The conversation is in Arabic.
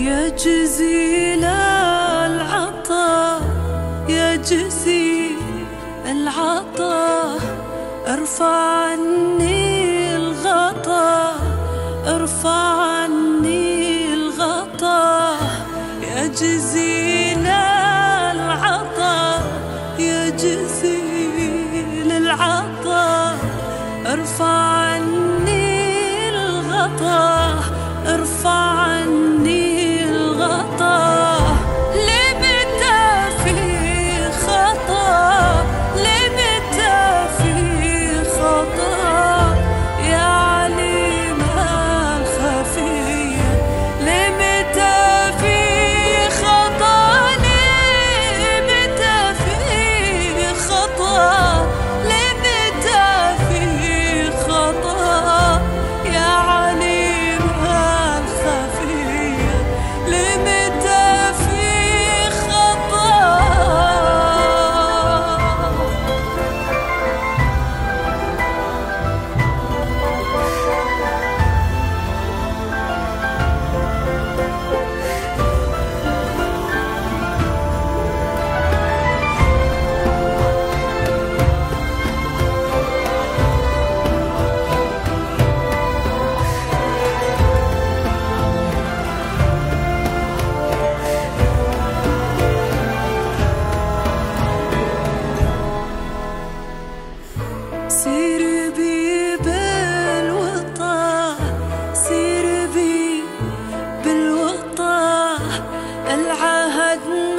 يا جزيل العطاء يا جزيل العطاء. ارفع عني الغطاء ارفع عني الغطاء. يا جزيل العطاء يا جزيل العطاء. ارفع عني الغطاء ارفع عني العهد